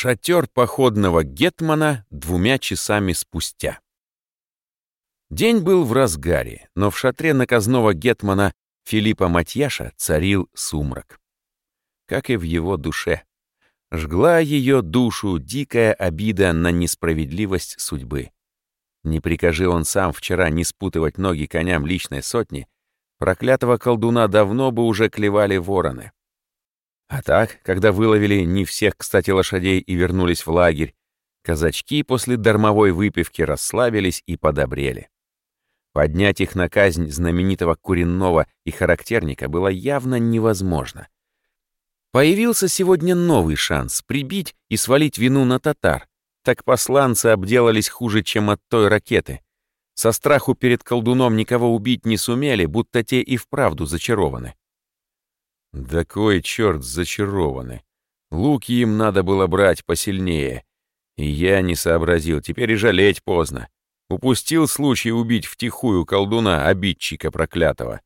Шатер походного гетмана двумя часами спустя. День был в разгаре, но в шатре наказного гетмана Филиппа Матьяша царил сумрак. Как и в его душе. Жгла ее душу дикая обида на несправедливость судьбы. Не прикажи он сам вчера не спутывать ноги коням личной сотни, проклятого колдуна давно бы уже клевали вороны. А так, когда выловили не всех, кстати, лошадей и вернулись в лагерь, казачки после дармовой выпивки расслабились и подобрели. Поднять их на казнь знаменитого Куренного и характерника было явно невозможно. Появился сегодня новый шанс прибить и свалить вину на татар. Так посланцы обделались хуже, чем от той ракеты. Со страху перед колдуном никого убить не сумели, будто те и вправду зачарованы. Да кой черт зачарованы. Луки им надо было брать посильнее. И я не сообразил, теперь и жалеть поздно. Упустил случай убить втихую колдуна, обидчика проклятого.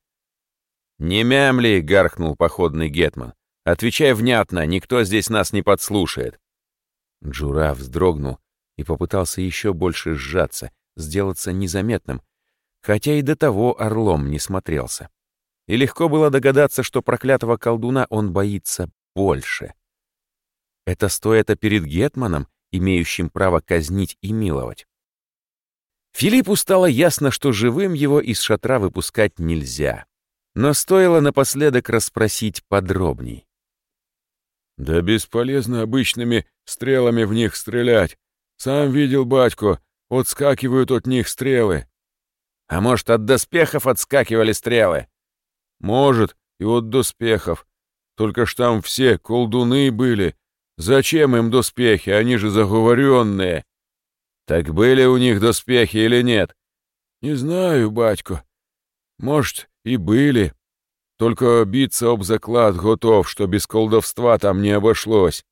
«Не мямли!» — гаркнул походный гетман. «Отвечай внятно, никто здесь нас не подслушает». Джура вздрогнул и попытался еще больше сжаться, сделаться незаметным, хотя и до того орлом не смотрелся и легко было догадаться, что проклятого колдуна он боится больше. Это стоит перед Гетманом, имеющим право казнить и миловать. Филиппу стало ясно, что живым его из шатра выпускать нельзя. Но стоило напоследок расспросить подробней. «Да бесполезно обычными стрелами в них стрелять. Сам видел батьку, отскакивают от них стрелы». «А может, от доспехов отскакивали стрелы?» Может, и от доспехов. Только ж там все колдуны были. Зачем им доспехи? Они же заговоренные. Так были у них доспехи или нет? Не знаю, батько. Может, и были. Только биться об заклад готов, что без колдовства там не обошлось.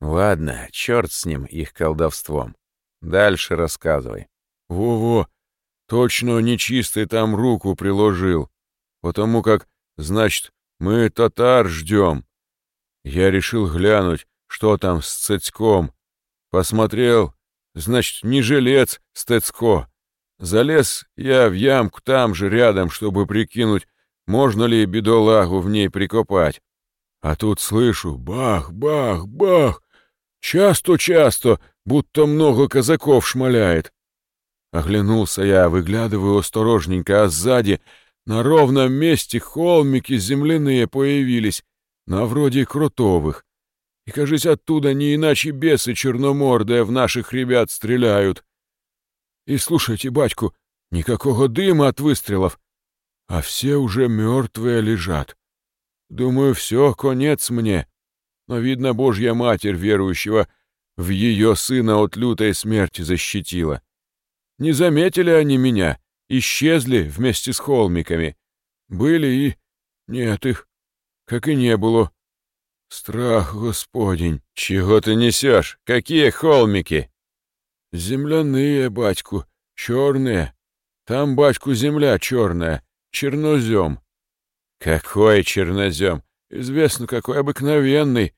Ладно, черт с ним, их колдовством. Дальше рассказывай. Во-во, точно нечистый там руку приложил потому как, значит, мы татар ждем. Я решил глянуть, что там с Цецком. Посмотрел, значит, не жилец Стецко. Залез я в ямку там же рядом, чтобы прикинуть, можно ли бедолагу в ней прикопать. А тут слышу бах, бах, бах. Часто-часто, будто много казаков шмаляет. Оглянулся я, выглядываю осторожненько, а сзади на ровном месте холмики земляные появились, на вроде крутовых. И, кажись, оттуда не иначе бесы черномордые в наших ребят стреляют. И слушайте, батьку, никакого дыма от выстрелов, а все уже мертвые лежат. Думаю, все, конец мне. Но, видно, Божья Матерь верующего в ее сына от лютой смерти защитила. Не заметили они меня, исчезли вместе с холмиками. Были и... Нет их, как и не было. Страх Господень. Чего ты несешь? Какие холмики? Земляные, батьку, черные. Там, батьку, земля черная, чернозем. Какой чернозем? Известно, какой обыкновенный.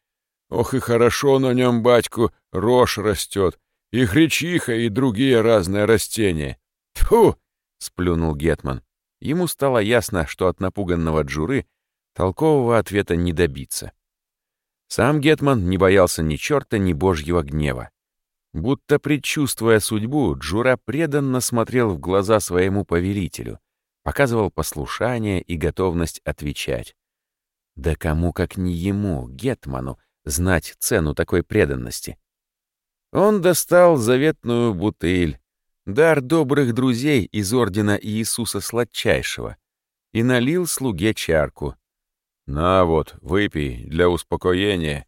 Ох и хорошо на нем, батьку, рожь растет, и хречиха, и другие разные растения. Тьфу! — сплюнул Гетман. Ему стало ясно, что от напуганного Джуры толкового ответа не добиться. Сам Гетман не боялся ни черта, ни божьего гнева. Будто предчувствуя судьбу, Джура преданно смотрел в глаза своему повелителю, показывал послушание и готовность отвечать. Да кому, как не ему, Гетману, знать цену такой преданности? Он достал заветную бутыль, дар добрых друзей из ордена Иисуса Сладчайшего, и налил слуге чарку. «На вот, выпей для успокоения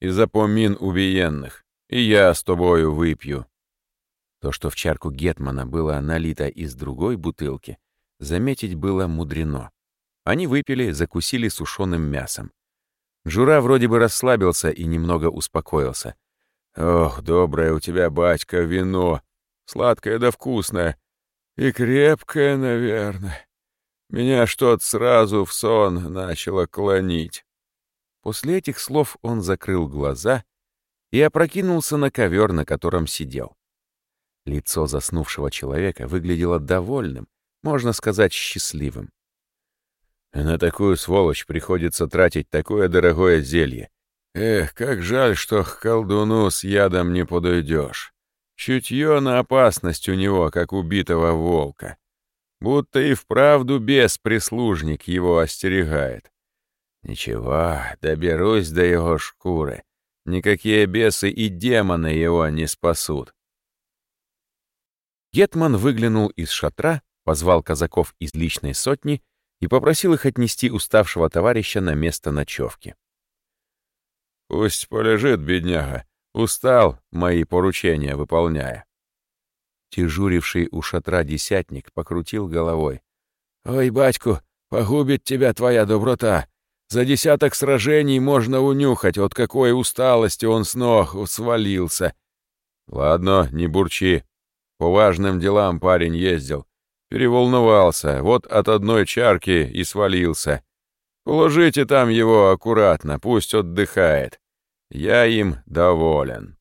и запомин убиенных, и я с тобою выпью». То, что в чарку Гетмана было налито из другой бутылки, заметить было мудрено. Они выпили, закусили сушеным мясом. Жура вроде бы расслабился и немного успокоился. «Ох, доброе у тебя, батька, вино!» Сладкое да вкусное. И крепкое, наверное. Меня что-то сразу в сон начало клонить. После этих слов он закрыл глаза и опрокинулся на ковер, на котором сидел. Лицо заснувшего человека выглядело довольным, можно сказать, счастливым. На такую сволочь приходится тратить такое дорогое зелье. Эх, как жаль, что к колдуну с ядом не подойдешь. Чутье на опасность у него, как убитого волка. Будто и вправду бес-прислужник его остерегает. Ничего, доберусь до его шкуры. Никакие бесы и демоны его не спасут. Гетман выглянул из шатра, позвал казаков из личной сотни и попросил их отнести уставшего товарища на место ночевки. «Пусть полежит, бедняга. Устал, мои поручения выполняя». Тяжуривший у шатра десятник покрутил головой. «Ой, батьку, погубит тебя твоя доброта. За десяток сражений можно унюхать, от какой усталости он с ног свалился. Ладно, не бурчи. По важным делам парень ездил. Переволновался, вот от одной чарки и свалился. Положите там его аккуратно, пусть отдыхает. Я им доволен.